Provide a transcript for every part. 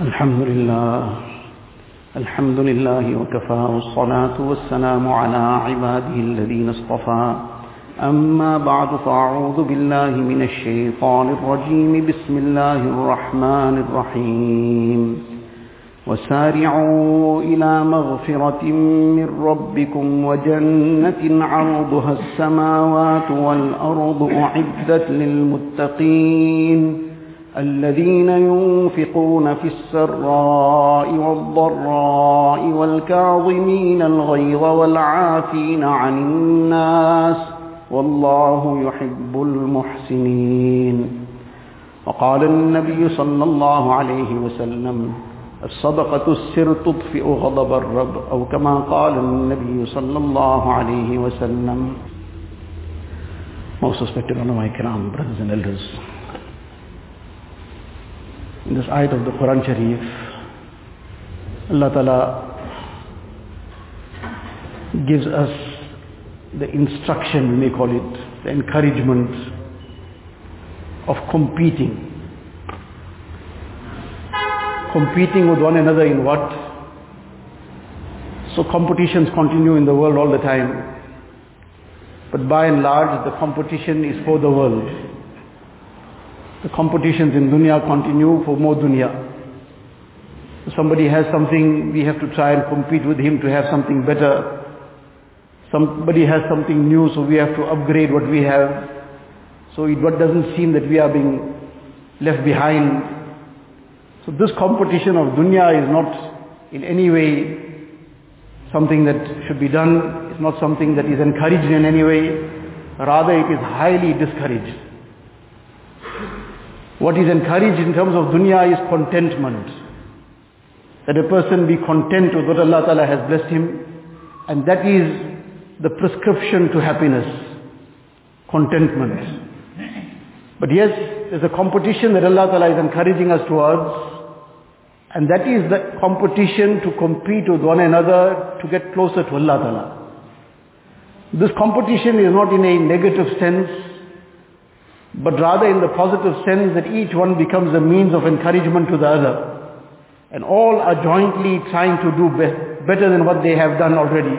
الحمد لله. الحمد لله وكفى والصلاة والسلام على عباده الذين اصطفى. أما بعد فأعوذ بالله من الشيطان الرجيم. بسم الله الرحمن الرحيم. وسارعوا إلى مغفرة من ربكم وجنة عرضها السماوات والأرض أعدت للمتقين. الذين ينفقون في السراء والضراء والكاظمين الغيظ والعافين عن الناس والله يحب المحسنين وقال النبي صلى الله عليه وسلم الصدقة السر تطفئ غضب الرب أو كما قال النبي صلى الله عليه وسلم Most respected ulama ikram, brothers and elders. In this ayat of the Quran Sharif, Allah Ta'ala gives us the instruction, we may call it, the encouragement of competing. Competing with one another in what? So competitions continue in the world all the time. But by and large, the competition is for the world. The competitions in dunya continue for more dunya. Somebody has something, we have to try and compete with him to have something better. Somebody has something new, so we have to upgrade what we have. So it doesn't seem that we are being left behind. So this competition of dunya is not in any way something that should be done. It's not something that is encouraged in any way. Rather it is highly discouraged. What is encouraged in terms of dunya is contentment. That a person be content with what Allah Ta'ala has blessed him. And that is the prescription to happiness. Contentment. But yes, there's a competition that Allah Ta'ala is encouraging us towards. And that is the competition to compete with one another to get closer to Allah Ta'ala. This competition is not in a negative sense, but rather in the positive sense that each one becomes a means of encouragement to the other. And all are jointly trying to do be- better than what they have done already.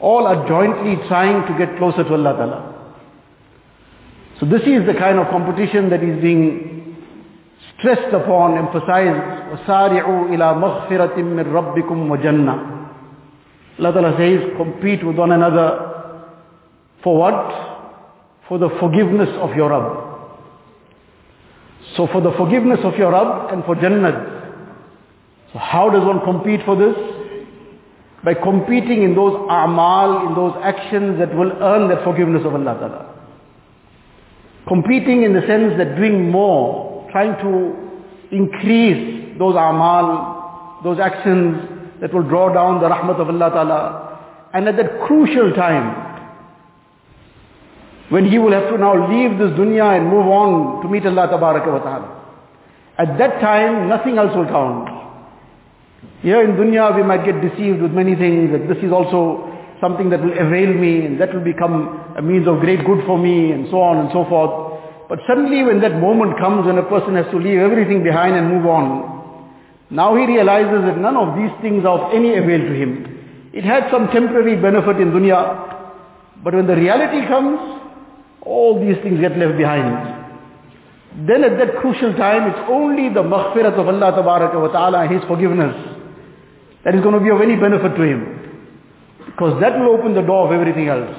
All are jointly trying to get closer to Allah Ta'ala. So this is the kind of competition that is being stressed upon, emphasized. وَسَارِعُوا إِلَى مَغْفِرَةٍ مِّن رَبِّكُمْ وَجَنَّةٍ Allah Ta'ala says, compete with one another for what? For the forgiveness of your Rabb. So for the forgiveness of your Rabb and for Jannah. So how does one compete for this? By competing in those a'mal, in those actions that will earn that forgiveness of Allah Ta'ala. Competing in the sense that doing more, trying to increase those a'mal, those actions that will draw down the rahmat of Allah Ta'ala. And at that crucial time, when he will have to now leave this dunya and move on to meet Allah Tabaraka wa Ta'ala. At that time, nothing else will count. Here in dunya, we might get deceived with many things, that this is also something that will avail me, and that will become a means of great good for me, and so on and so forth. But suddenly when that moment comes when a person has to leave everything behind and move on, now he realizes that none of these things are of any avail to him. It had some temporary benefit in dunya, but when the reality comes, all these things get left behind. Then at that crucial time, it's only the maghfirat of Allah wa ta'ala, His forgiveness, that is going to be of any benefit to him. Because that will open the door of everything else.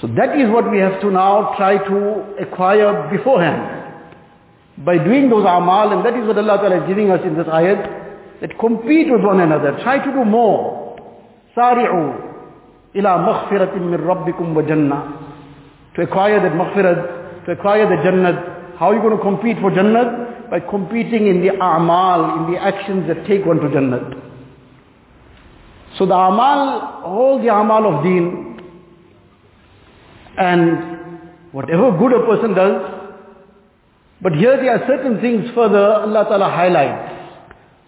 So that is what we have to now try to acquire beforehand. By doing those amal, and that is what Allah Ta'ala is giving us in this ayat, that compete with one another, try to do more. سارعوا إلى مغفرة من ربكم وجنة to acquire that maghfirat, to acquire the jannah. How are you going to compete for jannah? By competing in the a'mal, in the actions that take one to jannah. So the amal, all the amal of deen, and whatever good a person does, but here there are certain things further Allah Ta'ala highlights.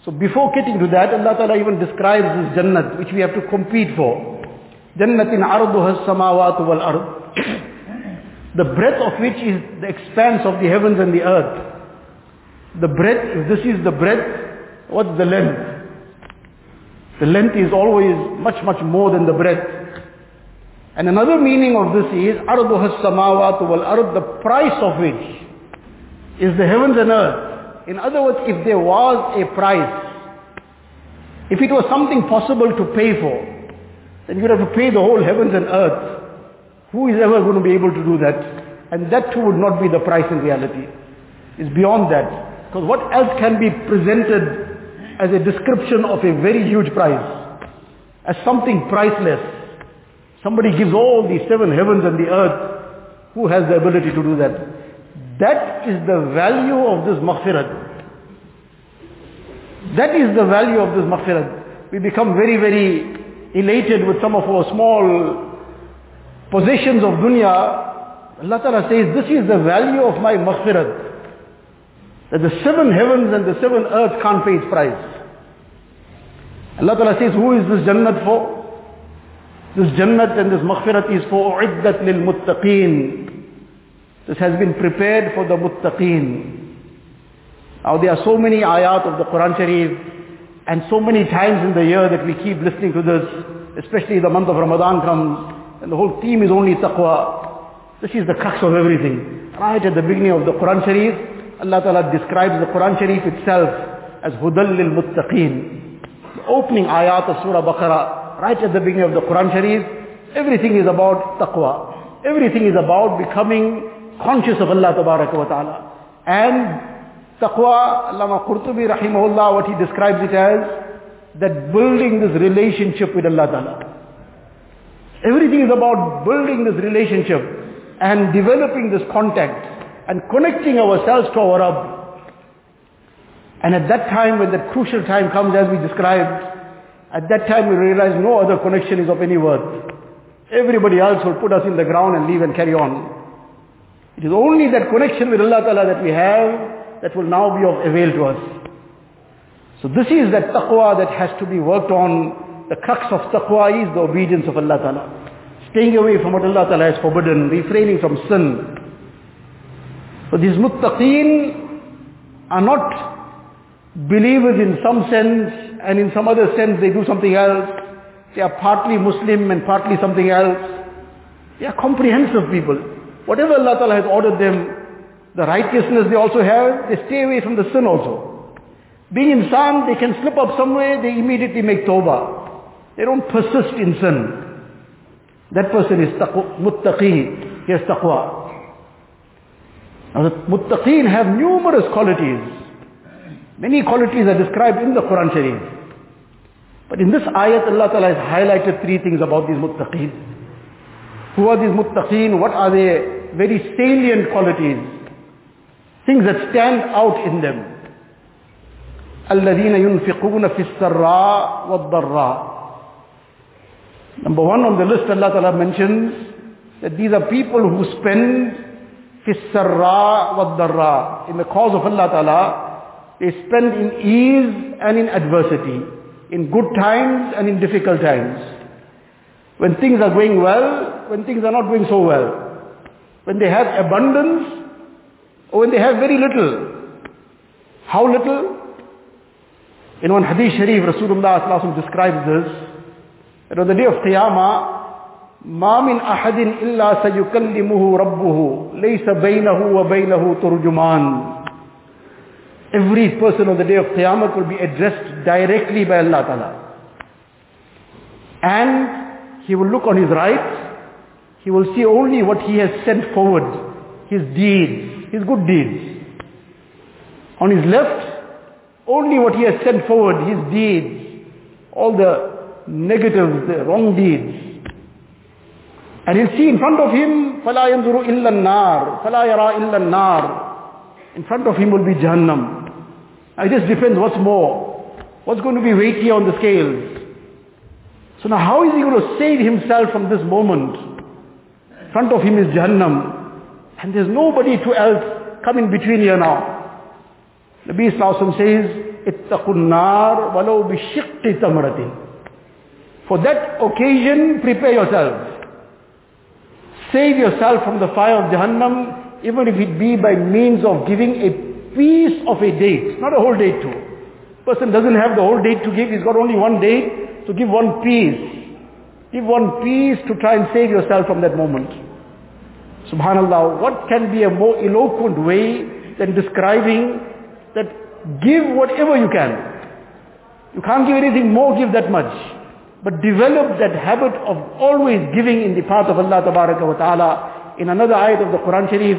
So before getting to that, Allah Ta'ala even describes this jannah which we have to compete for. Jannatin arduha samawatu wal the breadth of which is the expanse of the heavens and the earth. The breadth, if this is the breadth, what's the length? The length is always much, much more than the breadth. And another meaning of this is, أَرْضُهَا السَّمَاوَاتُ وَالْأَرْضُ The price of which is the heavens and earth. In other words, if there was a price, if it was something possible to pay for, then you'd have to pay the whole heavens and earth. Who is ever going to be able to do that? And that too would not be the price in reality. It's beyond that. Because what else can be presented as a description of a very huge price? As something priceless. Somebody gives all the seven heavens and the earth. Who has the ability to do that? That is the value of this maghfirat. That is the value of this maghfirat. We become very, very elated with some of our small possessions of dunya. Allah Ta'ala says, this is the value of my maghfirat. That the seven heavens and the seven earths can't pay its price. Allah Ta'ala says, who is this Jannat for? This Jannat and this maghfirat is for u'iddat lil muttaqeen. This has been prepared for the muttaqeen. Now there are so many ayat of the Quran Sharif and so many times in the year that we keep listening to this, especially the month of Ramadan comes and the whole theme is only taqwa. This is the crux of everything. Right at the beginning of the Quran Sharif, Allah Ta'ala describes the Quran Sharif itself as hudal lil muttaqeen. The opening ayat of Surah Baqarah, right at the beginning of the Quran Sharif, everything is about taqwa. Everything is about becoming conscious of Allah Ta'ala. And Taqwa, Allama Qurtubi rahimahullah, what he describes it as, that building this relationship with Allah Ta'ala. Everything is about building this relationship and developing this contact and connecting ourselves to our Rabb. And at that time, when that crucial time comes as we described, at that time we realize no other connection is of any worth. Everybody else will put us in the ground and leave and carry on. It is only that connection with Allah Ta'ala that we have that will now be of avail to us. So this is that taqwa that has to be worked on. The crux of taqwa is the obedience of Allah Ta'ala. Staying away from what Allah Ta'ala has forbidden, refraining from sin. So these muttaqeen are not believers in some sense and in some other sense they do something else. They are partly Muslim and partly something else. They are comprehensive people. Whatever Allah Ta'ala has ordered them, the righteousness they also have, they stay away from the sin also. Being insan, they can slip up somewhere, they immediately make tawbah. They don't persist in sin. That person is muttaqi, he has taqwa. Now the muttaqeen have numerous qualities. Many qualities are described in the Quran Sharif. But in this ayat, Allah Ta'ala has highlighted three things about these muttaqeen. Who are these muttaqeen? What are their very salient qualities? Things that stand out in them. الذين ينفقون في السراء والضراء Number one on the list Allah Ta'ala mentions that these are people who spend fissarra wa darra. In the cause of Allah Ta'ala, they spend in ease and in adversity, in good times and in difficult times. When things are going well, when things are not going so well, when they have abundance or when they have very little. How little? In one hadith sharif, Rasulullah describes this that on the day of Qiyamah, ما من أحد إلا سيكلمه ربه ليس بينه وبينه ترجمان Every person on the day of Qiyamah will be addressed directly by Allah Ta'ala. And he will look on his right, he will see only what he has sent forward, his deeds his good deeds. On his left, only what he has sent forward, his deeds, all the negatives, the wrong deeds. And he'll see in front of him, فَلَا يَنْظُرُ إِلَّا النَّارِ فَلَا يَرَى إِلَّا النَّارِ In front of him will be Jahannam. It just depends what's more. What's going to be weightier on the scales. So now how is he going to save himself from this moment? In front of him is Jahannam. And there's nobody to else come in between here now. Nabi Islam says, اتقوا النار ولو بشق تمرة. for that occasion, prepare yourself. Save yourself from the fire of Jahannam, even if it be by means of giving a piece of a date, not a whole date too. Person doesn't have the whole date to give, he's got only one date, to give one piece. Give one piece to try and save yourself from that moment. Subhanallah, what can be a more eloquent way than describing that give whatever you can. You can't give anything more, give that much But develop that habit of always giving in the path of Allah wa ta'ala. In another ayat of the Quran Sharif,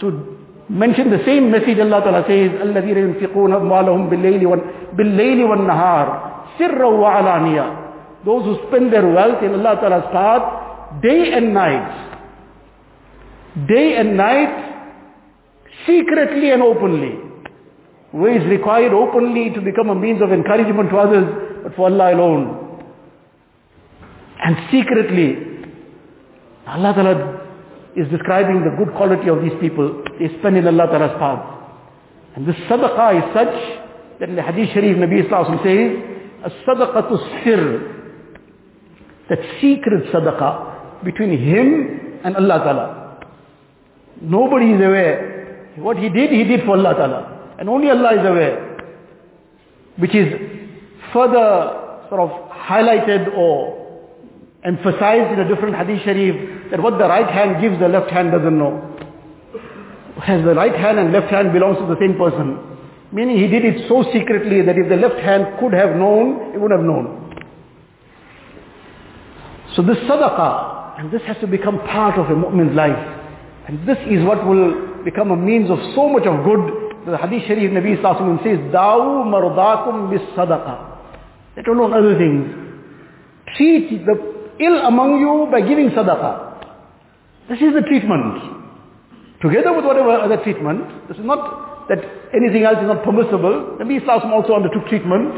to mention the same message Allah Ta'ala says, الَّذِينَ يُنْفِقُونَ أَمْوَالَهُم بِاللَّيْلِ وَالنَّهَارِ سِرًّا وَعَلَانِيًا Those who spend their wealth in Allah Ta'ala's path, day and night. Day and night, secretly and openly. Where is required openly to become a means of encouragement to others, but for Allah alone. And secretly, Allah Ta'ala is describing the good quality of these people. They spend in Allah Ta'ala's path. And this sadaqah is such that in the Hadith Sharif Nabi Sallallahu says, as-sadaqatu sir. That secret sadaqah between him and Allah Ta'ala. Nobody is aware. What he did, he did for Allah Ta'ala. And only Allah is aware. Which is further sort of highlighted or emphasized in a different hadith sharif that what the right hand gives, the left hand doesn't know. As the right hand and left hand belongs to the same person. Meaning he did it so secretly that if the left hand could have known, he would have known. So this sadaqah, and this has to become part of a mu'min's life. And this is what will become a means of so much of good. The hadith sharif Nabi Sallallahu says, Dawu mardakum bis sadaqah. Let alone other things. Treat the ill among you by giving sadaqah. This is the treatment. Together with whatever other treatment, this is not that anything else is not permissible. Nabi Islam also undertook treatment.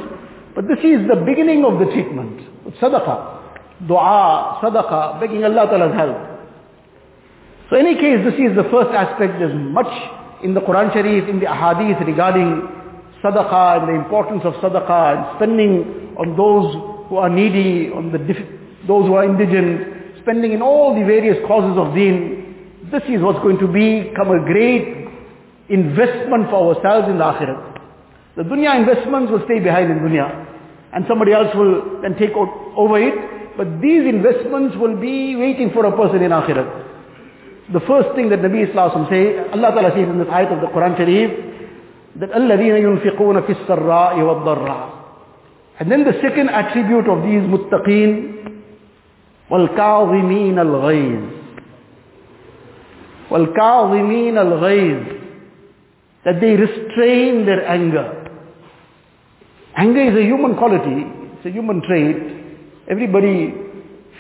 But this is the beginning of the treatment. With sadaqah. Dua, sadaqah, begging Allah Ta'ala's help. So in any case, this is the first aspect. There's much in the Quran Sharif, in the ahadith regarding sadaqah and the importance of sadaqah and spending on those who are needy, on the those who are indigent, spending in all the various causes of deen. This is what's going to become a great investment for ourselves in the akhirat. The dunya investments will stay behind in dunya. And somebody else will then take over it. But these investments will be waiting for a person in akhirat. The first thing that Nabi Islam say, Allah Ta'ala says in this ayat of the Quran Sharif, that الَّذِينَ يُنْفِقُونَ فِي السَّرَّاءِ وَالضَّرَّاءِ And then the second attribute of these muttaqeen والكاظمين الغيظ والكاظمين الغيظ that they restrain their anger. Anger is a human quality, it's a human trait. Everybody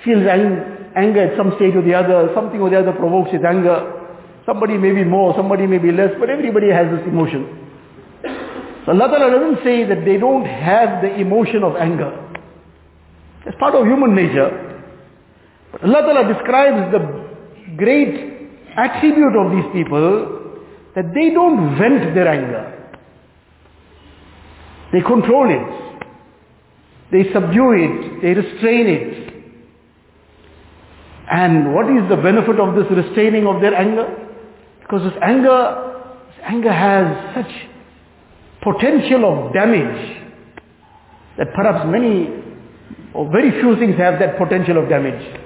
feels ang- anger at some stage or the other, something or the other provokes his anger. Somebody may be more, somebody may be less, but everybody has this emotion. So Allah Ta'ala doesn't say that they don't have the emotion of anger. It's part of human nature. Allah Ta'ala describes the great attribute of these people that they don't vent their anger. They control it. They subdue it. They restrain it. And what is the benefit of this restraining of their anger? Because this anger, this anger has such potential of damage that perhaps many or very few things have that potential of damage.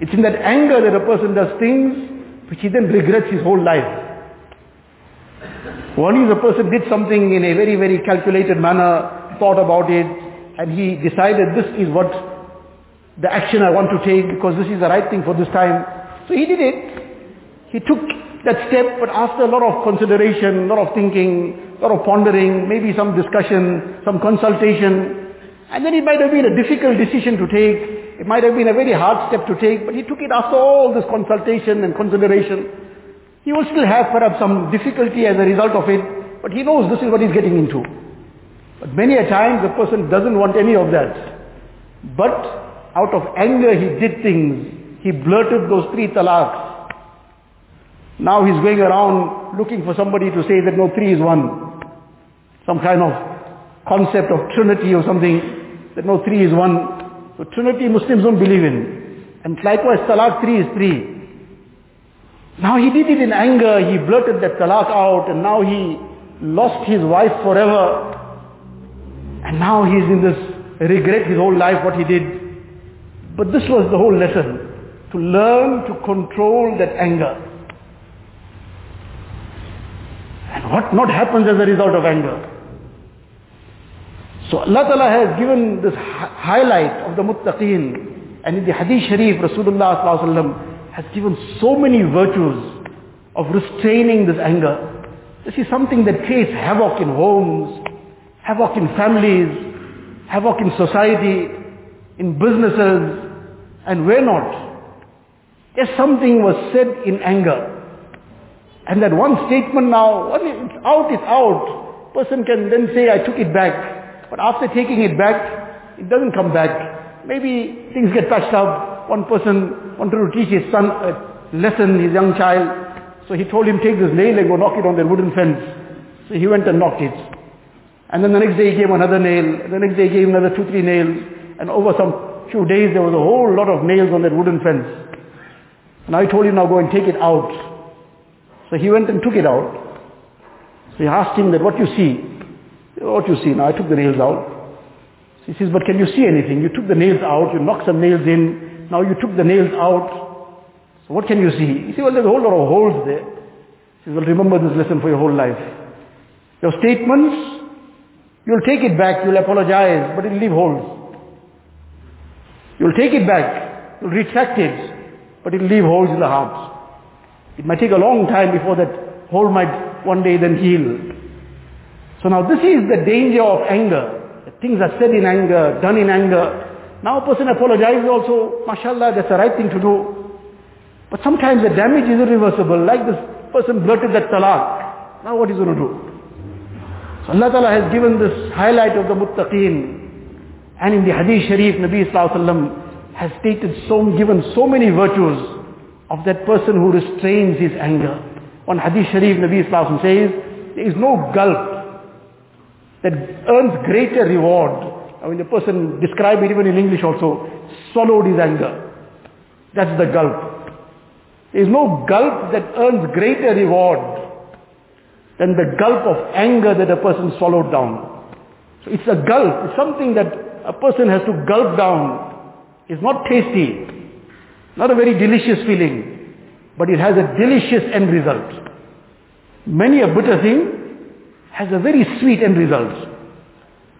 It's in that anger that a person does things which he then regrets his whole life. One is a person did something in a very, very calculated manner, thought about it, and he decided this is what the action I want to take because this is the right thing for this time. So he did it. He took that step, but after a lot of consideration, a lot of thinking, a lot of pondering, maybe some discussion, some consultation, and then it might have been a difficult decision to take, it might have been a very hard step to take, but he took it after all this consultation and consideration. He will still have perhaps some difficulty as a result of it, but he knows this is what he's getting into. But many a time the person doesn't want any of that. But out of anger he did things. He blurted those three talaqs. Now he's going around looking for somebody to say that no, three is one. Some kind of concept of trinity or something, that no, three is one. So Trinity Muslims don't believe in. And likewise talaq three is three. Now he did it in anger, he blurted that talaq out and now he lost his wife forever, and now he's in this regret his whole life what he did. But this was the whole lesson, to learn to control that anger. And what not happens as a result of anger. So Allah Ta'ala has given this highlight of the muttaqeen. And in the hadith sharif, Rasulullah Sallallahu has given so many virtues of restraining this anger. This is something that creates havoc in homes, havoc in families, havoc in society, in businesses, and where not. If something was said in anger, and that one statement now, it's out, it's out. Person can then say, I took it back. But after taking it back, it doesn't come back. Maybe things get patched up. One person wanted to teach his son a lesson, his young child. So he told him, take this nail and go knock it on the wooden fence. So he went and knocked it. And then the next day he gave another nail. The next day he gave another two, three nails. And over some few days there was a whole lot of nails on that wooden fence. And I told him, now go and take it out. So he went and took it out. So he asked him that, what you see? What you see? Now I took the nails out. So he says, but can you see anything? You took the nails out, you knocked some nails in, now you took the nails out. So what can you see? He said, well there's a whole lot of holes there. He says, well remember this lesson for your whole life. Your statements, you'll take it back, you'll apologize, but it'll leave holes. You'll take it back, you'll retract it, but it'll leave holes in the heart. It might take a long time before that hole might one day then heal. So now this is the danger of anger. Things are said in anger, done in anger. Now a person apologizes also, mashallah, that's the right thing to do. But sometimes the damage is irreversible, like this person blurted that talaq. Now what is going to do? So Allah Ta'ala has given this highlight of the muttaqeen. And in the hadith sharif, Nabi Sallallahu has stated so, given so many virtues of that person who restrains his anger. One hadith sharif, Nabi Sallallahu says, there is no gulp that earns greater reward. I mean, the person described it even in English also, swallowed his anger. That's the gulp. There is no gulp that earns greater reward than the gulp of anger that a person swallowed down. So it's a gulp. It's something that a person has to gulp down. It's not tasty. Not a very delicious feeling. But it has a delicious end result. Many a bitter thing has a very sweet end result.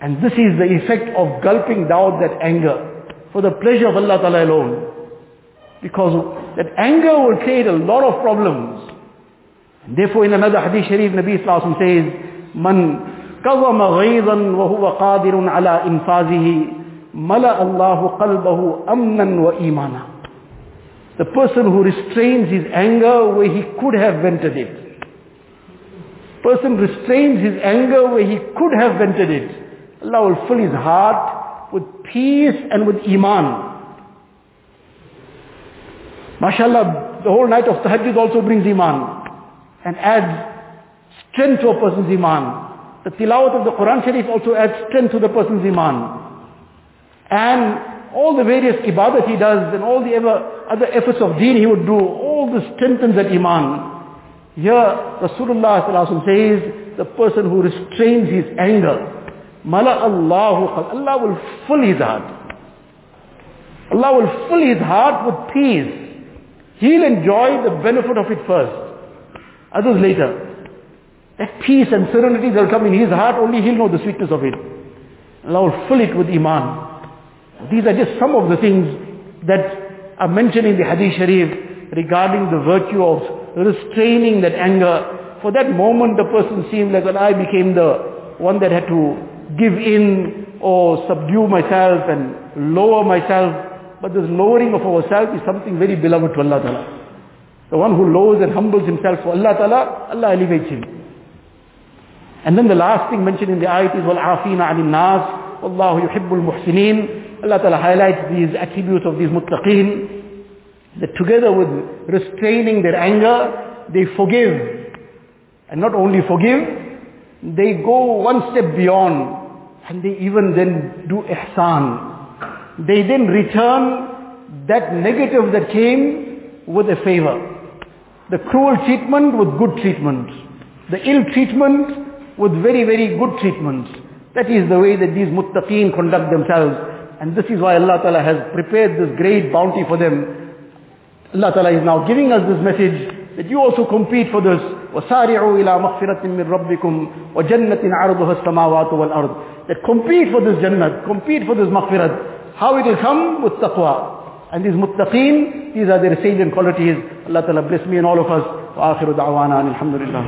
And this is the effect of gulping down that anger for the pleasure of Allah Ta'ala alone. Because that anger will create a lot of problems. Therefore in another hadith sharif, Nabi Sallallahu says, Man kazama ghaydan wa huwa qadirun ala infazihi, mala Allahu qalbahu amnan wa imana. The person who restrains his anger where he could have vented it. Person restrains his anger where he could have vented it. Allah will fill his heart with peace and with iman. MashaAllah, the whole night of tahajjud also brings iman and adds strength to a person's iman. The tilawat of the Quran Sharif also adds strength to the person's iman. And all the various ibadat he does and all the ever, other efforts of deen he would do, all this strengthens that iman. Here Rasulullah says, the person who restrains his anger, Mala Allahu Allah will fill his heart. Allah will fill his heart with peace. He'll enjoy the benefit of it first. Others later. That peace and serenity that will come in his heart, only he'll know the sweetness of it. Allah will fill it with iman. These are just some of the things that are mentioned in the Hadith Sharif regarding the virtue of restraining that anger. For that moment the person seemed like that I became the one that had to give in or subdue myself and lower myself. But this lowering of ourselves is something very beloved to Allah Ta'ala. The one who lowers and humbles himself for Allah Ta'ala, Allah elevates him. And then the last thing mentioned in the ayat is وَالْعَافِينَ عَنِ النَّاسِ وَاللَّهُ يُحِبُّ الْمُحْسِنِينَ Allah Ta'ala highlights these attributes of these muttaqeen that together with restraining their anger, they forgive. And not only forgive, they go one step beyond and they even then do ihsan. They then return that negative that came with a favor. The cruel treatment with good treatment. The ill treatment with very, very good treatment. That is the way that these muttaqeen conduct themselves. And this is why Allah Ta'ala has prepared this great bounty for them. Allah Ta'ala is now giving us this message that you also compete for this. وَسَارِعُوا إِلَى مَغْفِرَةٍ مِّن رَبِّكُمْ وَجَنَّةٍ عَرْضُهَا السَّمَاوَاتُ وَالْأَرْضُ That compete for this Jannah, compete for this maghfirat. How it will come? With taqwa. And these muttaqeen, these are their salient qualities. Allah Ta'ala bless me and all of us. وآخر دعوانا الحمد لله